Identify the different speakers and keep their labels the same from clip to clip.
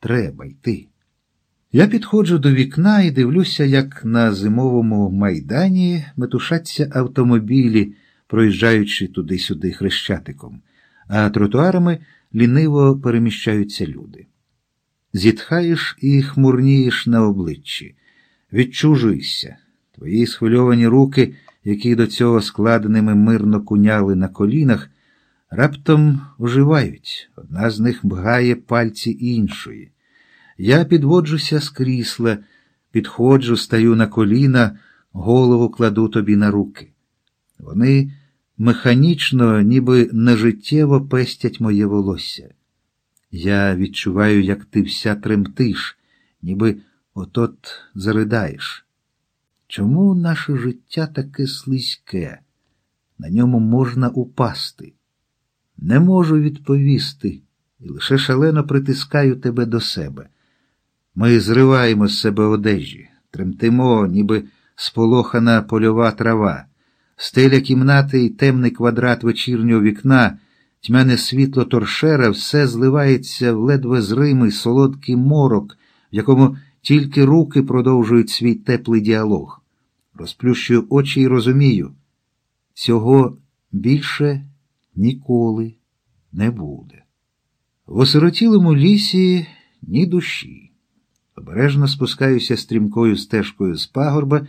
Speaker 1: треба йти. Я підходжу до вікна і дивлюся, як на зимовому майдані метушаться автомобілі, проїжджаючи туди-сюди хрещатиком, а тротуарами ліниво переміщаються люди. Зітхаєш і хмурнієш на обличчі, відчужуєшся. Твої схвильовані руки, які до цього складеними мирно куняли на колінах, раптом оживають. Одна з них бгає пальці іншої. Я підводжуся з крісла, підходжу, стаю на коліна, голову кладу тобі на руки. Вони механічно, ніби нежиттєво пестять моє волосся. Я відчуваю, як ти вся тремтиш, ніби отот заридаєш. Чому наше життя таке слизьке? На ньому можна упасти? Не можу відповісти і лише шалено притискаю тебе до себе. Ми зриваємо з себе одежі, тремтимо, ніби сполохана польова трава, стеля кімнати і темний квадрат вечірнього вікна, тьмяне світло торшера, все зливається в ледве зримий солодкий морок, в якому тільки руки продовжують свій теплий діалог. Розплющую очі і розумію, цього більше ніколи не буде. В осиротілому лісі ні душі. Обережно спускаюся стрімкою стежкою з пагорба,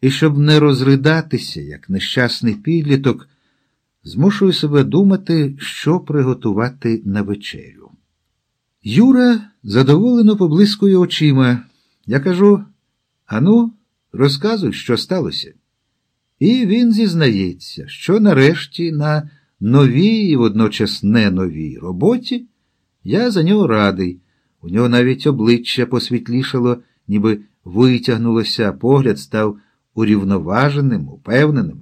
Speaker 1: і, щоб не розридатися, як нещасний підліток, змушую себе думати, що приготувати на вечерю. Юра задоволено поблискує очима. Я кажу: Ану, розказуй, що сталося. І він зізнається, що нарешті на новій і водночас не новій роботі я за нього радий. У нього навіть обличчя посвітлішало, ніби витягнулося, погляд став урівноваженим, упевненим.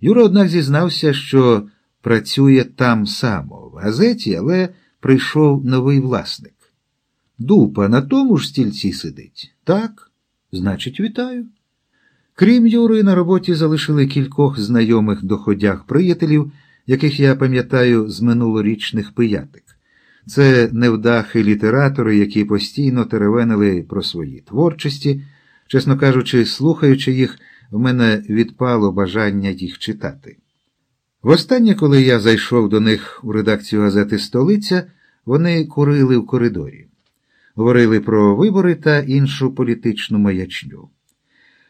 Speaker 1: Юра, однак, зізнався, що працює там само, в газеті, але прийшов новий власник. Дупа на тому ж стільці сидить. Так, значить, вітаю. Крім Юри, на роботі залишили кількох знайомих доходях приятелів, яких я пам'ятаю з минулорічних пиятик. Це невдахи літератори, які постійно теревенили про свої творчості. Чесно кажучи, слухаючи їх, в мене відпало бажання їх читати. Востаннє, коли я зайшов до них у редакцію газети Столиця, вони курили в коридорі, говорили про вибори та іншу політичну маячню.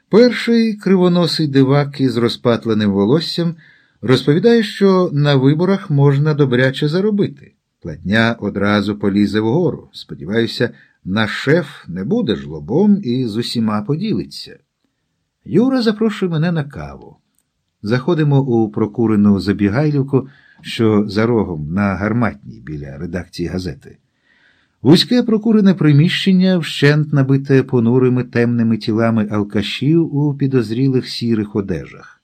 Speaker 1: Перший кривоносий дивак із розпатленим волоссям розповідає, що на виборах можна добряче заробити. Платня одразу полізе вгору. Сподіваюся, наш шеф не буде жлобом і з усіма поділиться. Юра запрошує мене на каву. Заходимо у прокурену забігайлівку, що за рогом на гарматній біля редакції газети. Вузьке прокурене приміщення вщент набите понурими темними тілами алкашів у підозрілих сірих одежах.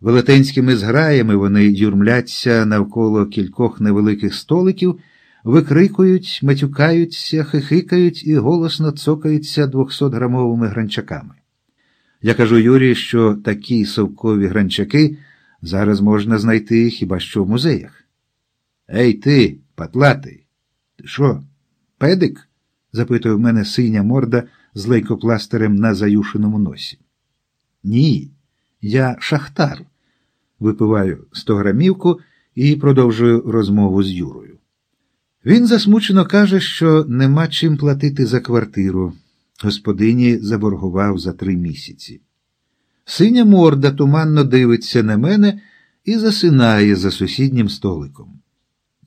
Speaker 1: Велетенськими зграями вони юрмляться навколо кількох невеликих столиків, викрикують, матюкаються, хихикають і голосно цокаються двохсотграмовими гранчаками. Я кажу Юрі, що такі совкові гранчаки зараз можна знайти хіба що в музеях. Ей ти, патлатий, ти що, педик? запитує в мене синя морда з лейкопластирем на заюшеному носі. Ні, я шахтар випиваю стограмівку і продовжую розмову з Юрою. Він засмучено каже, що нема чим платити за квартиру. Господині заборгував за три місяці. Синя морда туманно дивиться на мене і засинає за сусіднім столиком.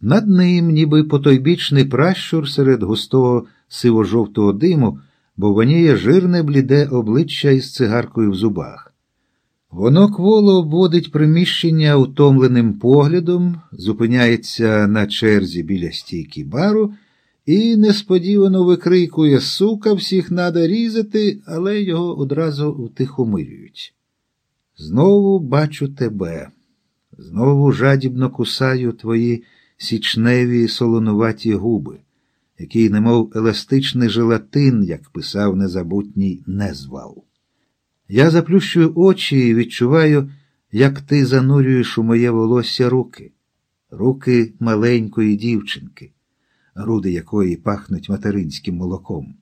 Speaker 1: Над ним, ніби потойбічний пращур серед густого сиво-жовтого диму, бо воніє жирне бліде обличчя із цигаркою в зубах. Воно кволо обводить приміщення утомленим поглядом, зупиняється на черзі біля стійки бару і несподівано викрикує сука, всіх надо різати, але його одразу втихомирюють. Знову бачу тебе, знову жадібно кусаю твої січневі солонуваті губи, який, немов еластичний желатин, як писав незабутній незвал. Я заплющую очі і відчуваю, як ти занурюєш у моє волосся руки, руки маленької дівчинки, груди якої пахнуть материнським молоком.